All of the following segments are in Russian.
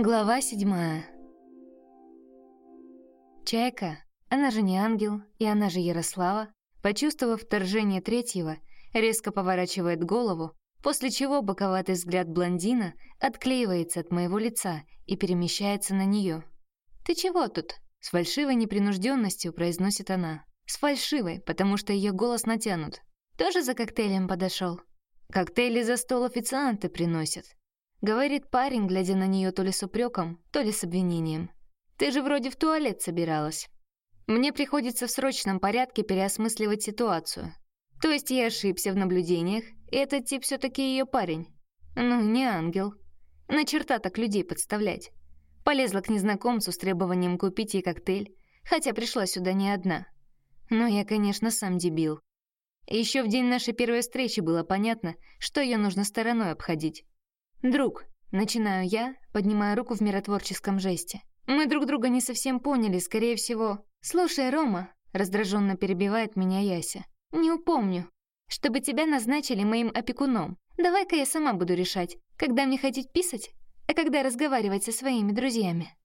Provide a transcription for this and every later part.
Глава седьмая. Чайка, она же не ангел, и она же Ярослава, почувствовав вторжение третьего, резко поворачивает голову, после чего боковатый взгляд блондина отклеивается от моего лица и перемещается на нее. «Ты чего тут?» — с фальшивой непринужденностью произносит она. С фальшивой, потому что ее голос натянут. «Тоже за коктейлем подошел? «Коктейли за стол официанты приносят», — говорит парень, глядя на нее то ли с упреком, то ли с обвинением. «Ты же вроде в туалет собиралась». Мне приходится в срочном порядке переосмысливать ситуацию. То есть я ошибся в наблюдениях, и этот тип все таки ее парень. Ну, не ангел. На черта так людей подставлять. Полезла к незнакомцу с требованием купить ей коктейль, хотя пришла сюда не одна. Но я, конечно, сам дебил. Еще в день нашей первой встречи было понятно, что ее нужно стороной обходить. «Друг», — начинаю я, поднимая руку в миротворческом жесте. «Мы друг друга не совсем поняли, скорее всего. Слушай, Рома», — раздраженно перебивает меня Яся. «Не упомню. Чтобы тебя назначили моим опекуном. Давай-ка я сама буду решать, когда мне ходить писать, а когда разговаривать со своими друзьями».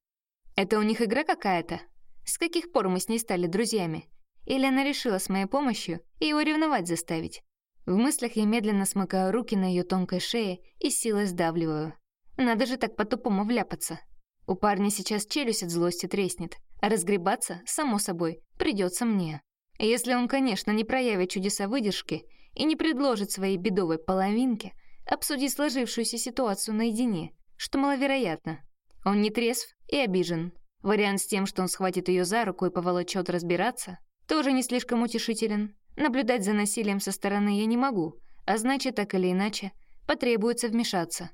«Это у них игра какая-то? С каких пор мы с ней стали друзьями? Или она решила с моей помощью его ревновать заставить?» В мыслях я медленно смыкаю руки на ее тонкой шее и силой сдавливаю. Надо же так по-тупому вляпаться. У парня сейчас челюсть от злости треснет, а разгребаться, само собой, придется мне. Если он, конечно, не проявит чудеса выдержки и не предложит своей бедовой половинке обсудить сложившуюся ситуацию наедине, что маловероятно. Он не трезв и обижен. Вариант с тем, что он схватит ее за руку и поволочет разбираться, тоже не слишком утешителен. Наблюдать за насилием со стороны я не могу, а значит, так или иначе, потребуется вмешаться.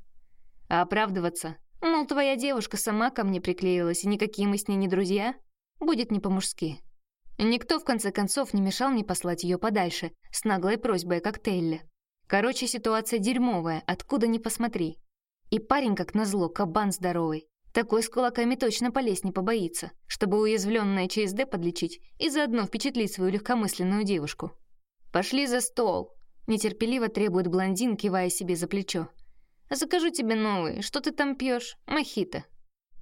А оправдываться, мол, твоя девушка сама ко мне приклеилась, и никакие мы с ней не друзья, будет не по-мужски. Никто, в конце концов, не мешал мне послать ее подальше, с наглой просьбой о коктейле. Короче, ситуация дерьмовая, откуда ни посмотри. И парень, как назло, кабан здоровый. Такой с кулаками точно полезть не побоится, чтобы уязвленное ЧСД подлечить и заодно впечатлить свою легкомысленную девушку. «Пошли за стол!» — нетерпеливо требует блондин, кивая себе за плечо. «Закажу тебе новый. Что ты там пьешь? Мохито».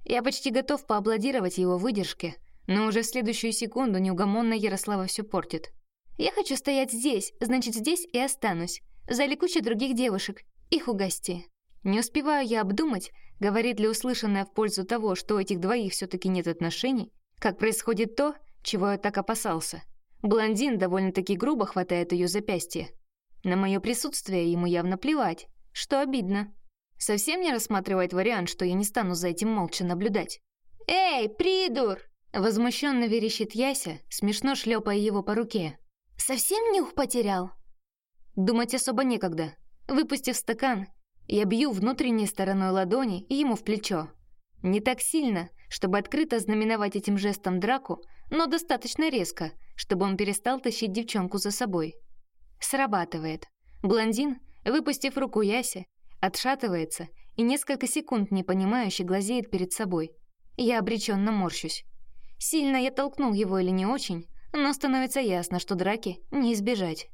Я почти готов поаплодировать его выдержке, но уже в следующую секунду неугомонная Ярослава все портит. «Я хочу стоять здесь, значит, здесь и останусь. Зале куча других девушек. Их угости». Не успеваю я обдумать, говорит ли услышанное в пользу того, что у этих двоих все таки нет отношений, как происходит то, чего я так опасался. Блондин довольно-таки грубо хватает ее запястье. На мое присутствие ему явно плевать, что обидно. Совсем не рассматривает вариант, что я не стану за этим молча наблюдать. «Эй, придур!» Возмущенно верещит Яся, смешно шлепая его по руке. «Совсем нюх потерял?» Думать особо некогда. Выпустив стакан, я бью внутренней стороной ладони ему в плечо. Не так сильно, чтобы открыто знаменовать этим жестом драку, но достаточно резко, чтобы он перестал тащить девчонку за собой. Срабатывает. Блондин, выпустив руку Яси, отшатывается и несколько секунд непонимающе глазеет перед собой. Я обреченно морщусь. Сильно я толкнул его или не очень, но становится ясно, что драки не избежать.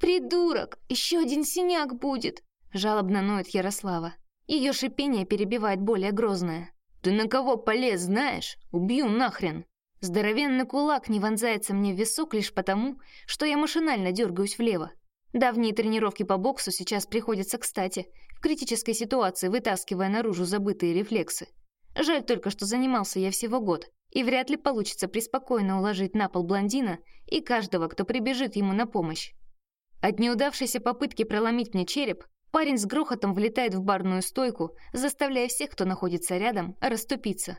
«Придурок! Еще один синяк будет!» Жалобно ноет Ярослава. Ее шипение перебивает более грозное. «Ты на кого полез, знаешь? Убью нахрен!» Здоровенный кулак не вонзается мне в висок лишь потому, что я машинально дергаюсь влево. Давние тренировки по боксу сейчас приходятся кстати, в критической ситуации вытаскивая наружу забытые рефлексы. Жаль только, что занимался я всего год, и вряд ли получится преспокойно уложить на пол блондина и каждого, кто прибежит ему на помощь. От неудавшейся попытки проломить мне череп Парень с грохотом влетает в барную стойку, заставляя всех, кто находится рядом, расступиться.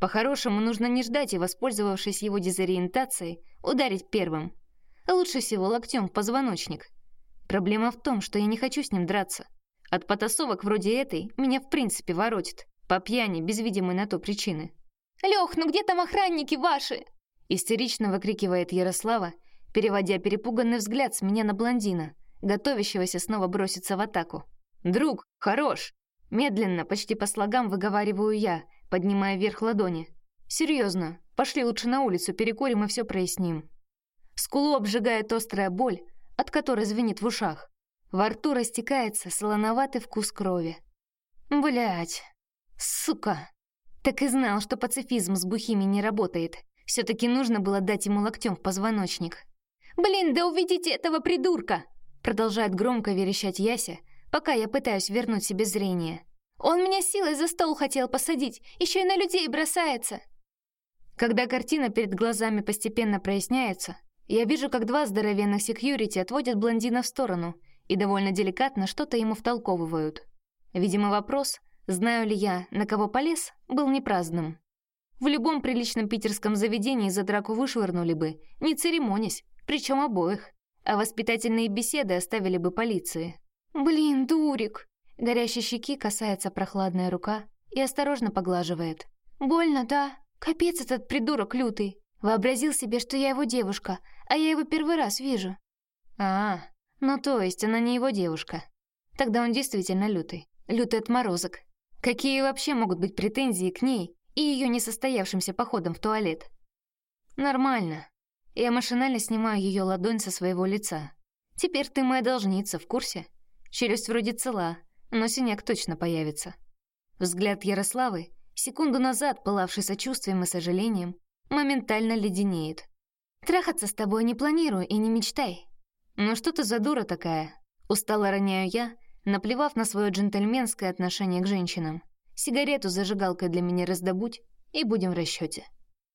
По-хорошему, нужно не ждать и, воспользовавшись его дезориентацией, ударить первым. лучше всего локтем в позвоночник. Проблема в том, что я не хочу с ним драться. От потасовок вроде этой меня в принципе воротит. По пьяни, без видимой на то причины. «Лёх, ну где там охранники ваши?» Истерично выкрикивает Ярослава, переводя перепуганный взгляд с меня на блондина – готовящегося снова броситься в атаку. «Друг, хорош!» Медленно, почти по слогам выговариваю я, поднимая вверх ладони. «Серьезно, пошли лучше на улицу, перекурим и все проясним». Скулу обжигает острая боль, от которой звенит в ушах. Во рту растекается солоноватый вкус крови. Блять, сука. Так и знал, что пацифизм с бухими не работает. все таки нужно было дать ему локтем в позвоночник. «Блин, да уведите этого придурка!» Продолжает громко верещать Яся, пока я пытаюсь вернуть себе зрение. «Он меня силой за стол хотел посадить, еще и на людей бросается!» Когда картина перед глазами постепенно проясняется, я вижу, как два здоровенных секьюрити отводят блондина в сторону и довольно деликатно что-то ему втолковывают. Видимо, вопрос, знаю ли я, на кого полез, был непраздным. В любом приличном питерском заведении за драку вышвырнули бы, не церемонясь, причем обоих, а воспитательные беседы оставили бы полиции. «Блин, дурик!» Горящей щеки касается прохладная рука и осторожно поглаживает. «Больно, да? Капец этот придурок лютый. Вообразил себе, что я его девушка, а я его первый раз вижу». «А, ну то есть она не его девушка. Тогда он действительно лютый. Лютый отморозок. Какие вообще могут быть претензии к ней и ее несостоявшимся походом в туалет?» «Нормально. Я машинально снимаю ее ладонь со своего лица. Теперь ты моя должница, в курсе? Челюсть вроде цела, но синяк точно появится. Взгляд Ярославы, секунду назад пылавший сочувствием и сожалением, моментально леденеет. «Трахаться с тобой не планирую и не мечтай». «Ну что ты за дура такая?» Устало роняю я, наплевав на свое джентльменское отношение к женщинам. «Сигарету зажигалкой для меня раздобудь, и будем в расчете.